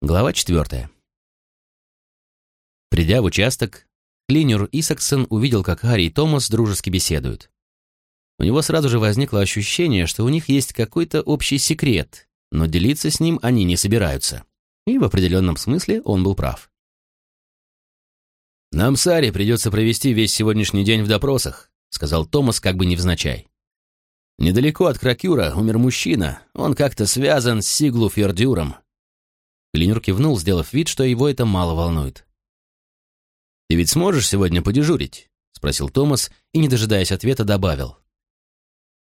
Глава четвертая. Придя в участок, Клинер Исаксон увидел, как Харри и Томас дружески беседуют. У него сразу же возникло ощущение, что у них есть какой-то общий секрет, но делиться с ним они не собираются. И в определенном смысле он был прав. «Нам с Ари придется провести весь сегодняшний день в допросах», сказал Томас как бы невзначай. «Недалеко от Кракюра умер мужчина, он как-то связан с Сиглу Фердюром, Клинер кивнул, сделав вид, что его это мало волнует. «Ты ведь сможешь сегодня подежурить?» — спросил Томас и, не дожидаясь ответа, добавил.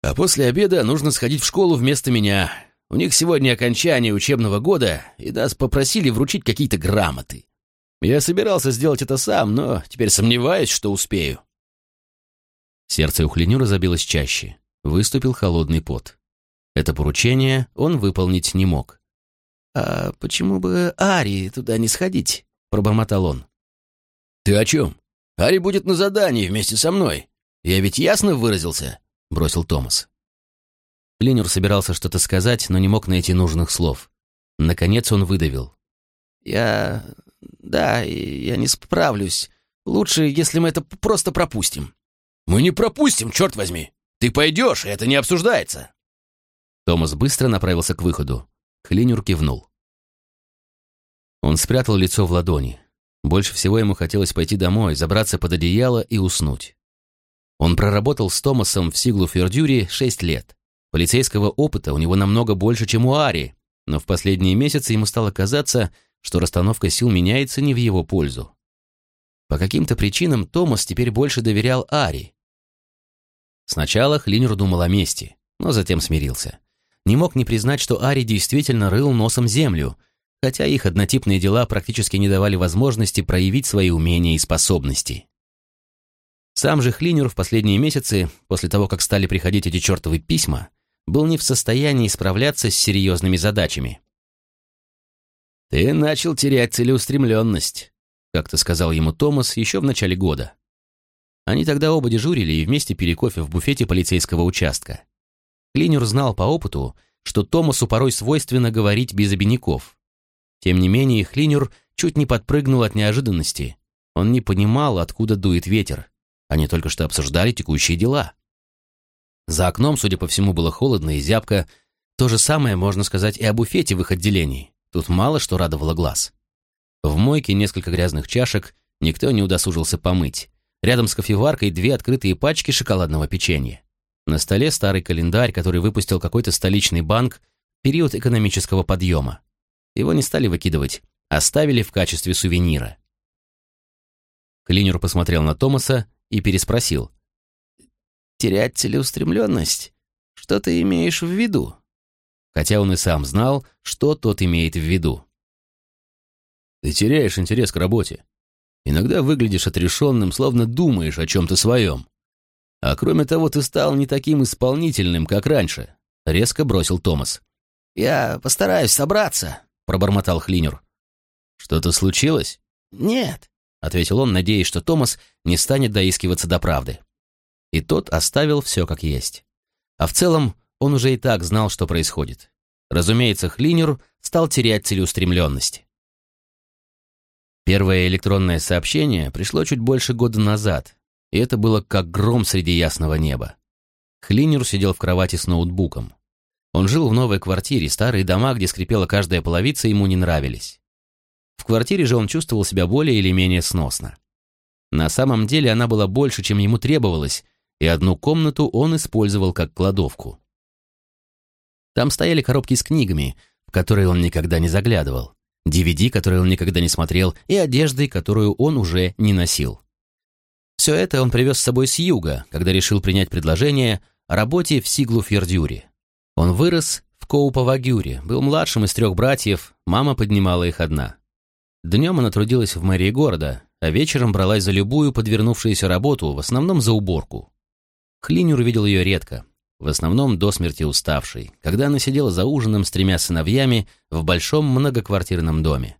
«А после обеда нужно сходить в школу вместо меня. У них сегодня окончание учебного года, и нас попросили вручить какие-то грамоты. Я собирался сделать это сам, но теперь сомневаюсь, что успею». Сердце у Хлинюра забилось чаще. Выступил холодный пот. Это поручение он выполнить не мог. «А почему бы Ари туда не сходить?» — пробормотал он. «Ты о чем? Ари будет на задании вместе со мной. Я ведь ясно выразился?» — бросил Томас. Линер собирался что-то сказать, но не мог найти нужных слов. Наконец он выдавил. «Я... да, я не справлюсь. Лучше, если мы это просто пропустим». «Мы не пропустим, черт возьми! Ты пойдешь, и это не обсуждается!» Томас быстро направился к выходу. Хлинюр кивнул. Он спрятал лицо в ладони. Больше всего ему хотелось пойти домой, забраться под одеяло и уснуть. Он проработал с Томасом в Сиглу Фердюре шесть лет. Полицейского опыта у него намного больше, чем у Ари, но в последние месяцы ему стало казаться, что расстановка сил меняется не в его пользу. По каким-то причинам Томас теперь больше доверял Ари. Сначала Хлинер думал о мести, но затем смирился не мог не признать, что Ари действительно рыл носом землю, хотя их однотипные дела практически не давали возможности проявить свои умения и способности. Сам же Хлинер в последние месяцы, после того, как стали приходить эти чертовы письма, был не в состоянии справляться с серьезными задачами. «Ты начал терять целеустремленность», — как-то сказал ему Томас еще в начале года. Они тогда оба дежурили и вместе пили кофе в буфете полицейского участка. Клинер знал по опыту, что Томасу порой свойственно говорить без обиняков. Тем не менее, Хлинер чуть не подпрыгнул от неожиданности. Он не понимал, откуда дует ветер. Они только что обсуждали текущие дела. За окном, судя по всему, было холодно и зябко. То же самое можно сказать и о буфете в их отделении. Тут мало что радовало глаз. В мойке несколько грязных чашек, никто не удосужился помыть. Рядом с кофеваркой две открытые пачки шоколадного печенья. На столе старый календарь, который выпустил какой-то столичный банк в период экономического подъема. Его не стали выкидывать, оставили в качестве сувенира. Клинер посмотрел на Томаса и переспросил. «Терять целеустремленность? Что ты имеешь в виду?» Хотя он и сам знал, что тот имеет в виду. «Ты теряешь интерес к работе. Иногда выглядишь отрешенным, словно думаешь о чем-то своем. А кроме того, ты стал не таким исполнительным, как раньше», — резко бросил Томас. «Я постараюсь собраться», — пробормотал Хлинер. «Что-то случилось?» «Нет», — ответил он, надеясь, что Томас не станет доискиваться до правды. И тот оставил все как есть. А в целом он уже и так знал, что происходит. Разумеется, Хлинер стал терять целеустремленность. Первое электронное сообщение пришло чуть больше года назад, и это было как гром среди ясного неба. Хлинер сидел в кровати с ноутбуком. Он жил в новой квартире, старые дома, где скрипела каждая половица, ему не нравились. В квартире же он чувствовал себя более или менее сносно. На самом деле она была больше, чем ему требовалось, и одну комнату он использовал как кладовку. Там стояли коробки с книгами, в которые он никогда не заглядывал, DVD, которые он никогда не смотрел, и одеждой, которую он уже не носил. Все это он привез с собой с юга, когда решил принять предложение о работе в Сиглу-Фердюре. Он вырос в Коупавагюре, был младшим из трех братьев, мама поднимала их одна. Днем она трудилась в мэрии города, а вечером бралась за любую подвернувшуюся работу, в основном за уборку. Хлинюр видел ее редко, в основном до смерти уставшей, когда она сидела за ужином с тремя сыновьями в большом многоквартирном доме.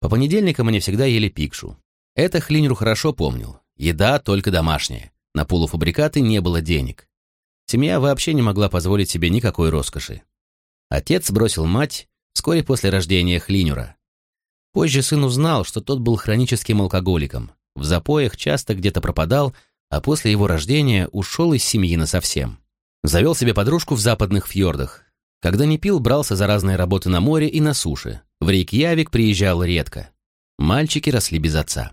По понедельникам они всегда ели пикшу. Это Хлинюр хорошо помнил, Еда только домашняя. На полуфабрикаты не было денег. Семья вообще не могла позволить себе никакой роскоши. Отец бросил мать, вскоре после рождения Хлинюра. Позже сын узнал, что тот был хроническим алкоголиком, в запоях часто где-то пропадал, а после его рождения ушел из семьи насовсем. Завел себе подружку в западных фьордах. Когда не пил, брался за разные работы на море и на суше. В Рейкьявик приезжал редко. Мальчики росли без отца.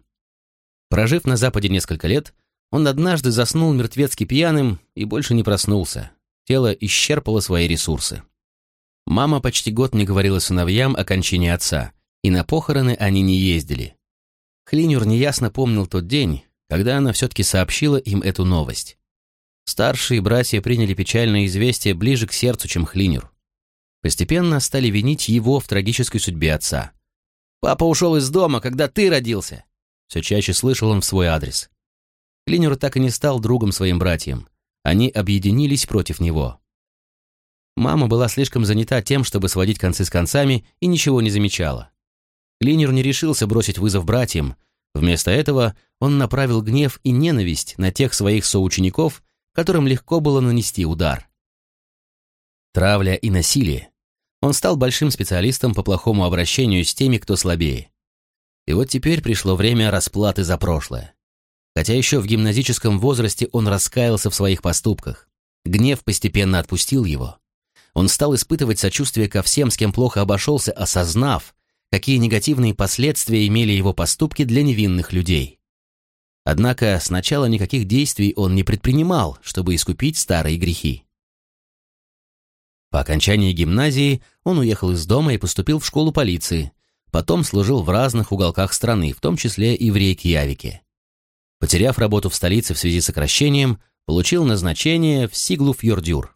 Прожив на Западе несколько лет, он однажды заснул мертвецки пьяным и больше не проснулся. Тело исчерпало свои ресурсы. Мама почти год не говорила сыновьям о кончине отца, и на похороны они не ездили. Хлинюр неясно помнил тот день, когда она все-таки сообщила им эту новость. Старшие братья приняли печальное известие ближе к сердцу, чем Хлинюр. Постепенно стали винить его в трагической судьбе отца. «Папа ушел из дома, когда ты родился!» Все чаще слышал он в свой адрес. Хлинюр так и не стал другом своим братьям. Они объединились против него. Мама была слишком занята тем, чтобы сводить концы с концами, и ничего не замечала. Линер не решился бросить вызов братьям. Вместо этого он направил гнев и ненависть на тех своих соучеников, которым легко было нанести удар. Травля и насилие. Он стал большим специалистом по плохому обращению с теми, кто слабее. И вот теперь пришло время расплаты за прошлое. Хотя еще в гимназическом возрасте он раскаялся в своих поступках. Гнев постепенно отпустил его. Он стал испытывать сочувствие ко всем, с кем плохо обошелся, осознав, какие негативные последствия имели его поступки для невинных людей. Однако сначала никаких действий он не предпринимал, чтобы искупить старые грехи. По окончании гимназии он уехал из дома и поступил в школу полиции, потом служил в разных уголках страны, в том числе и в Рейкьявике. Потеряв работу в столице в связи с сокращением, получил назначение в Сиглу-Фьордюр.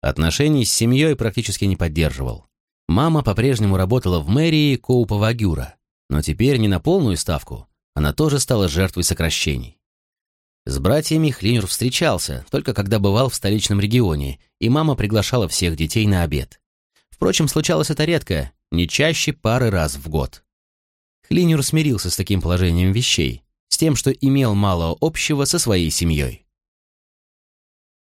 Отношений с семьей практически не поддерживал. Мама по-прежнему работала в мэрии Коупа-Вагюра, но теперь не на полную ставку, она тоже стала жертвой сокращений. С братьями Хлинер встречался, только когда бывал в столичном регионе, и мама приглашала всех детей на обед. Впрочем, случалось это редко, не чаще пары раз в год. Хлинер смирился с таким положением вещей, с тем, что имел мало общего со своей семьей.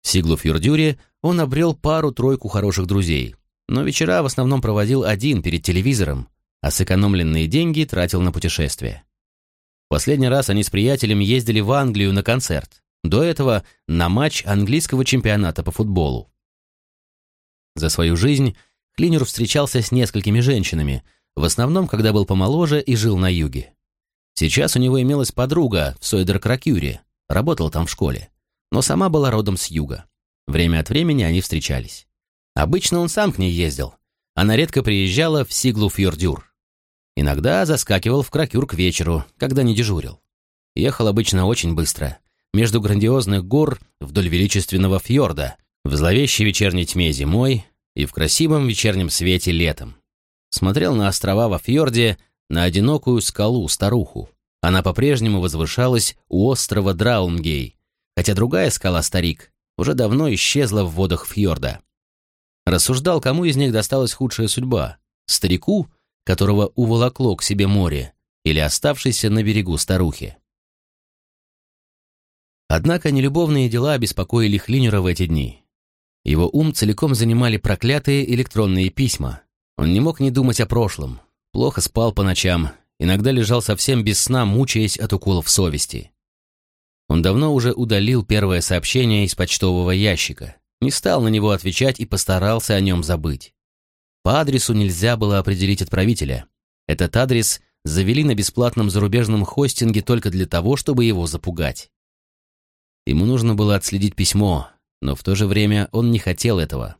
В Сиглу-Фьордюре он обрел пару-тройку хороших друзей, но вечера в основном проводил один перед телевизором, а сэкономленные деньги тратил на путешествия. Последний раз они с приятелем ездили в Англию на концерт, до этого на матч английского чемпионата по футболу. За свою жизнь Клинер встречался с несколькими женщинами, в основном, когда был помоложе и жил на юге. Сейчас у него имелась подруга в Сойдер-Кракюре, работала там в школе, но сама была родом с юга. Время от времени они встречались. Обычно он сам к ней ездил. Она редко приезжала в Сиглу-Фьордюр. Иногда заскакивал в Кракюр к вечеру, когда не дежурил. Ехал обычно очень быстро, между грандиозных гор вдоль величественного фьорда, в зловещей вечерней тьме зимой и в красивом вечернем свете летом. Смотрел на острова во фьорде, на одинокую скалу-старуху. Она по-прежнему возвышалась у острова Драунгей, хотя другая скала-старик уже давно исчезла в водах фьорда. Рассуждал, кому из них досталась худшая судьба – старику, которого уволокло к себе море, или оставшейся на берегу старухе. Однако нелюбовные дела беспокоили Хлинера в эти дни. Его ум целиком занимали проклятые электронные письма. Он не мог не думать о прошлом, плохо спал по ночам, иногда лежал совсем без сна, мучаясь от уколов совести. Он давно уже удалил первое сообщение из почтового ящика, не стал на него отвечать и постарался о нем забыть. По адресу нельзя было определить отправителя. Этот адрес завели на бесплатном зарубежном хостинге только для того, чтобы его запугать. Ему нужно было отследить письмо, но в то же время он не хотел этого.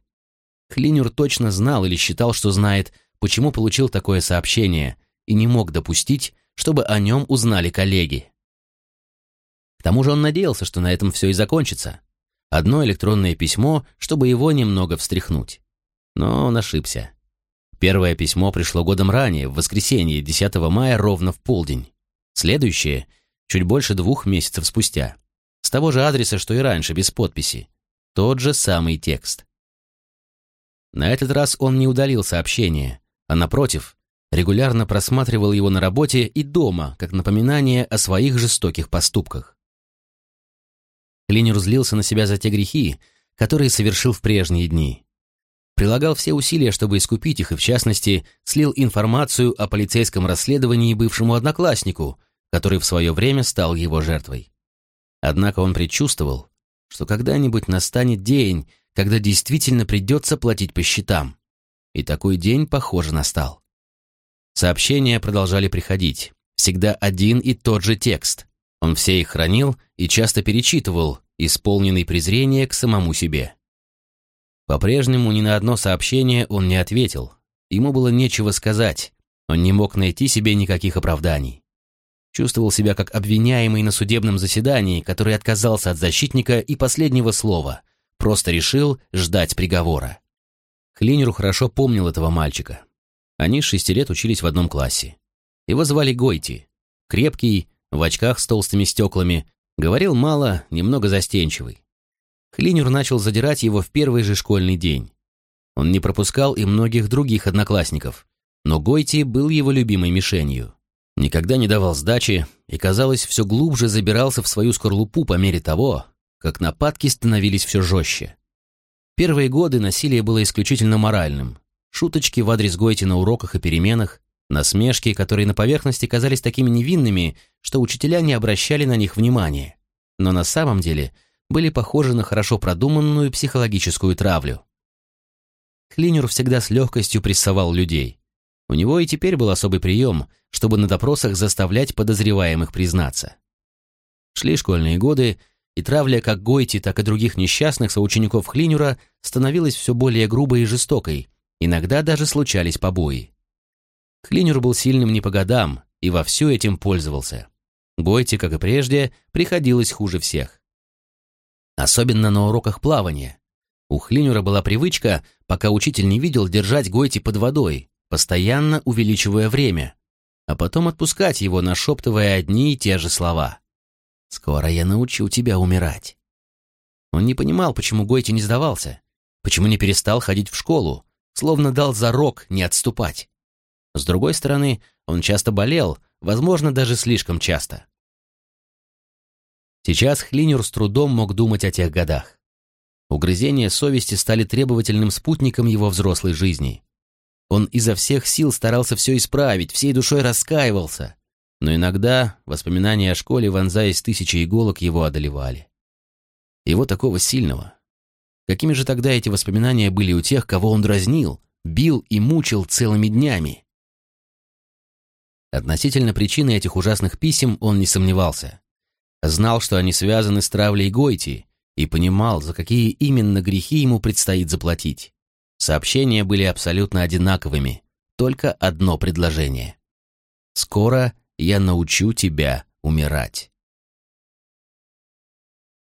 Клинюр точно знал или считал, что знает, почему получил такое сообщение, и не мог допустить, чтобы о нем узнали коллеги. К тому же он надеялся, что на этом все и закончится. Одно электронное письмо, чтобы его немного встряхнуть. Но он ошибся. Первое письмо пришло годом ранее, в воскресенье, 10 мая, ровно в полдень. Следующее — чуть больше двух месяцев спустя. С того же адреса, что и раньше, без подписи. Тот же самый текст. На этот раз он не удалил сообщение, а, напротив, регулярно просматривал его на работе и дома, как напоминание о своих жестоких поступках. Клинер злился на себя за те грехи, которые совершил в прежние дни. прилагал все усилия, чтобы искупить их, и в частности, слил информацию о полицейском расследовании бывшему однокласснику, который в свое время стал его жертвой. Однако он предчувствовал, что когда-нибудь настанет день, когда действительно придется платить по счетам. И такой день, похоже, настал. Сообщения продолжали приходить. Всегда один и тот же текст. Он все их хранил и часто перечитывал, исполненный презрения к самому себе. По-прежнему ни на одно сообщение он не ответил. Ему было нечего сказать. Он не мог найти себе никаких оправданий. Чувствовал себя как обвиняемый на судебном заседании, который отказался от защитника и последнего слова, просто решил ждать приговора. Хлинеру хорошо помнил этого мальчика. Они с шести лет учились в одном классе. Его звали Гойти. Крепкий, в очках с толстыми стеклами, говорил мало, немного застенчивый. Хлинер начал задирать его в первый же школьный день. Он не пропускал и многих других одноклассников, но Гойти был его любимой мишенью. Никогда не давал сдачи и, казалось, все глубже забирался в свою скорлупу по мере того, как нападки становились все жестче. Первые годы насилие было исключительно моральным. Шуточки в адрес Гойти на уроках и переменах, насмешки, которые на поверхности казались такими невинными, что учителя не обращали на них внимания. Но на самом деле – были похожи на хорошо продуманную психологическую травлю. Клинер всегда с легкостью прессовал людей. У него и теперь был особый прием, чтобы на допросах заставлять подозреваемых признаться. Шли школьные годы, и травля как Гойти, так и других несчастных соучеников Хлинюра становилась все более грубой и жестокой, иногда даже случались побои. Хлинюр был сильным не по годам и вовсю этим пользовался. Гойти, как и прежде, приходилось хуже всех особенно на уроках плавания. У Хлинера была привычка, пока учитель не видел, держать Гойти под водой, постоянно увеличивая время, а потом отпускать его, нашептывая одни и те же слова. «Скоро я научу тебя умирать». Он не понимал, почему Гойти не сдавался, почему не перестал ходить в школу, словно дал зарок не отступать. С другой стороны, он часто болел, возможно, даже слишком часто. Сейчас Хлинер с трудом мог думать о тех годах. Угрызения совести стали требовательным спутником его взрослой жизни. Он изо всех сил старался все исправить, всей душой раскаивался. Но иногда воспоминания о школе, вонзаясь тысячи иголок, его одолевали. Его такого сильного. Какими же тогда эти воспоминания были у тех, кого он дразнил, бил и мучил целыми днями? Относительно причины этих ужасных писем он не сомневался. Знал, что они связаны с травлей Гойти, и понимал, за какие именно грехи ему предстоит заплатить. Сообщения были абсолютно одинаковыми, только одно предложение. «Скоро я научу тебя умирать».